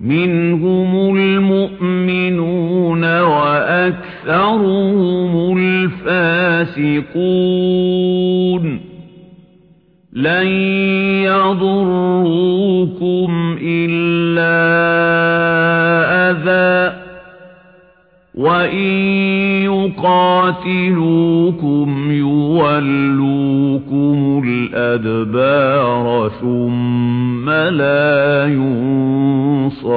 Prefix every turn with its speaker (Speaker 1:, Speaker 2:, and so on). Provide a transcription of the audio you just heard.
Speaker 1: مِنْهُمُ الْمُؤْمِنُونَ وَأَكْثَرُهُمُ الْفَاسِقُونَ. لَن يَضُرُّوكُمْ إِلَّا أَذًى. وَإِن يُقَاتِلُوكُمْ يُوَلُّوكُمُ الْأَدْبَارَ ثُمَّ لَا يُنصَرُونَ